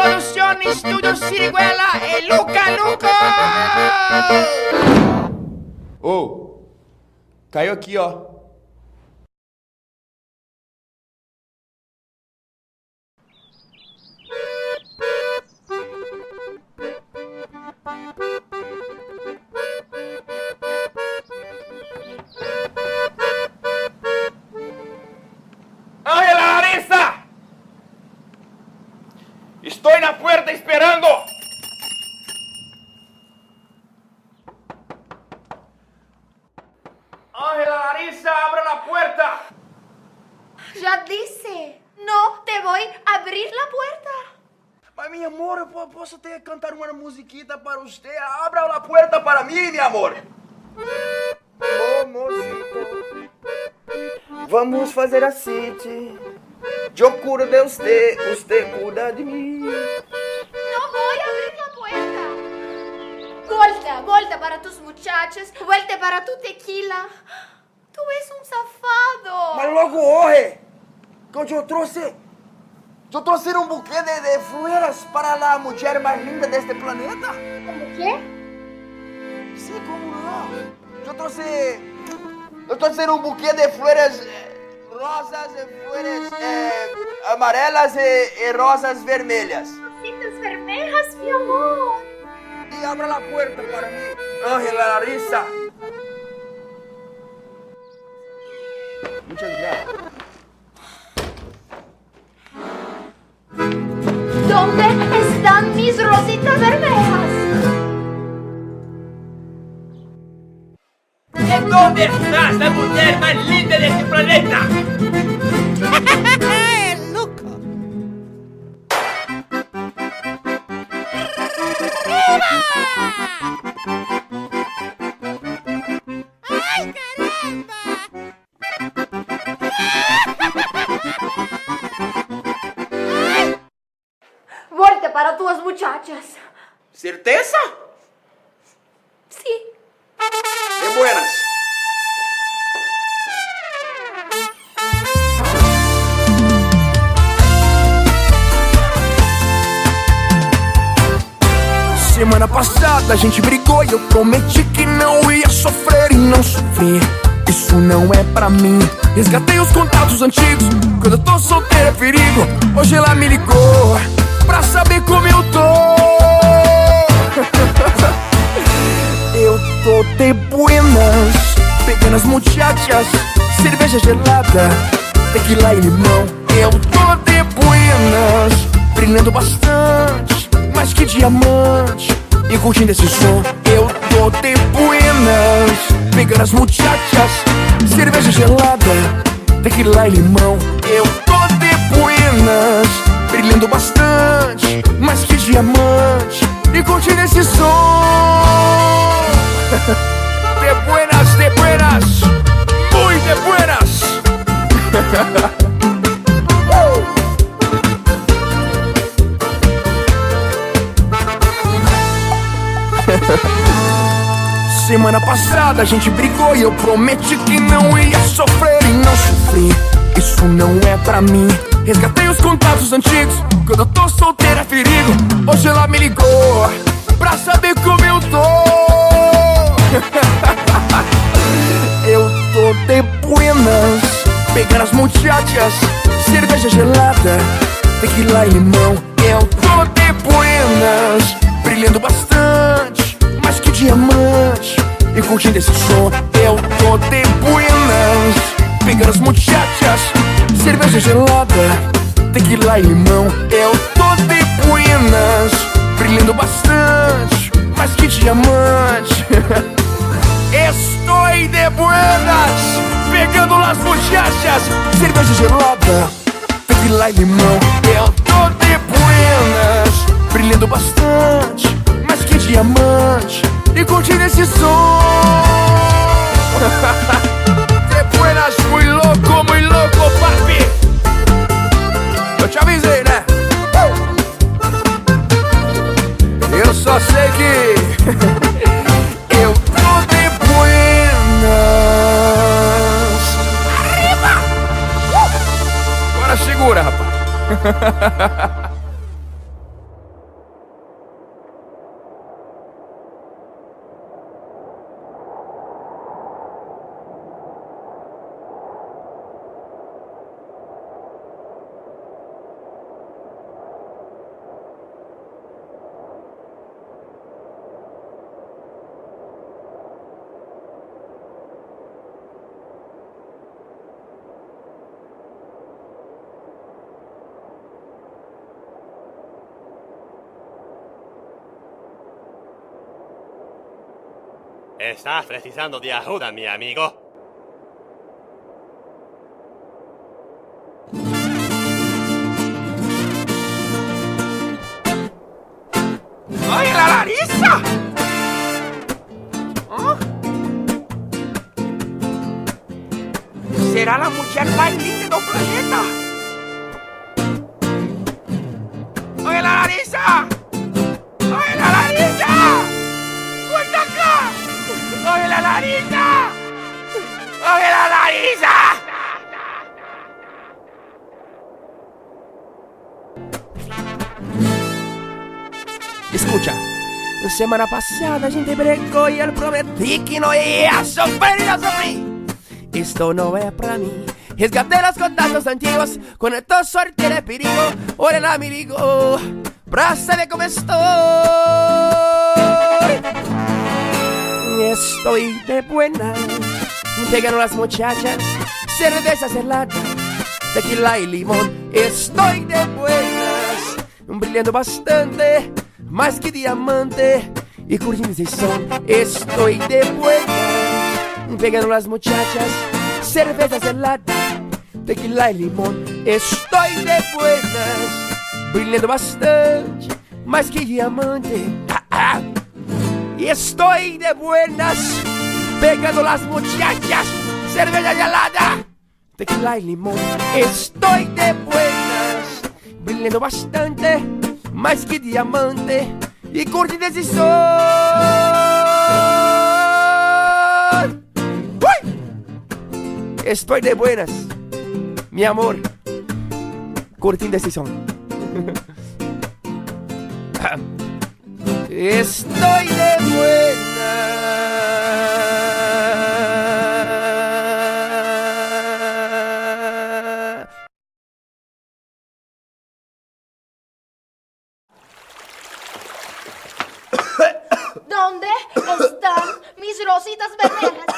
Producción Estudio Siriguela e Luca Luca! Ô, oh, caiu aqui, ó. Estoy na puerta esperando. Ángela Larissa, abra la puerta. Ya disse, no te voy a abrir la puerta. Mas, meu amor, eu posso até cantar uma musiquita para você. Abra a porta para mim, meu amor. Vamos fazer a city. Eu curo de você, você cuida de mim. No voy a abrir la puerta. Volta, volta para tus muchachos, volta para tu tequila. Tu és um safado. Mas logo corre, que eu trouxe, eu trouxe um buquê de, de flores para a mulher mais linda deste planeta. Como que? Sim, como não? Eu trouxe, eu trouxe um buquê de flores rosas, flores eh, amarelas e, e, rosas vermelhas. Rositas vermelhas, meu amor. E abra a porta para mim, Ángela Larissa. Muchas gracias. ¿Dónde están mis rositas vermelhas? ¿Dónde estás, la mujer más linda de este planeta? ¡Loco! ¡Ay, caramba! Volte para tuas muchachas. ¿Certeza? Sí. De buenas. Semana passada a gente brigou e eu prometi que não ia sofrer e não sofrer. Isso não é pra mim. Resgatei os contatos antigos. Quando eu tô solteiro é perigo. Hoje ela me ligou pra saber como eu tô. eu tô de buenas, pegando as muchachas, cerveja gelada, tequila e limão. Eu tô de buenas, brilhando bastante, mais que diamante, e curtindo esse som. Eu tô de buenas, pegando as muchachas, cerveja gelada, tequila e limão. Eu tô Semana passada a gente brigou e eu prometi que não ia sofrer e não sofri. Isso não é pra mim. Resgatei os contatos antigos. Quando eu tô solteira perigo. Hoje ela me ligou pra saber como eu tô. eu tô de buenas, pegando as muchachas, cerveja gelada, tequila e limão. Eu tô de buenas, brilhando bastante, diamante, e curtindo esse som. Eu tô de buenas, pegando as muchachas, cerveja gelada, tequila e limão. Eu tô de buenas, brilhando bastante, mais que diamante. Estou de buenas, pegando las muchachas, cerveja gelada, tequila e limão. eu tô de buenas. Arriba! Agora segura, rapaz. Estás precisando de ayuda, mi amigo. ¡Oye, la Larisa! ¿Ah? ¿Será la más linda Escucha, semana pasada a gente bregou e eu prometi que não ia sofrer e não sofri. Isto não é pra mim. Resgatei os contatos antigos, conectou sorte de perigo. Ora me ligou pra saber como estou. Estoy de buenas, pegaron las muchachas, cervezas heladas, tequila y limón. Estoy de buenas, brillando bastante, más que diamante y curtindo ese son. Estoy de buenas, pegaron las muchachas, cervezas heladas, tequila y limón. Estoy de buenas, brillando bastante, más que diamante. Ah, ah. Y estoy de buenas, pegando las muchachas, cerveza helada, Estoy de buenas, brillando bastante, más que diamante, y curtindo esse sol. Estoy de buenas, mi amor, curtindo esse som. Estoy de mis rositas bermejas?